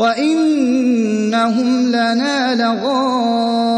وإنهم لنا لغائظون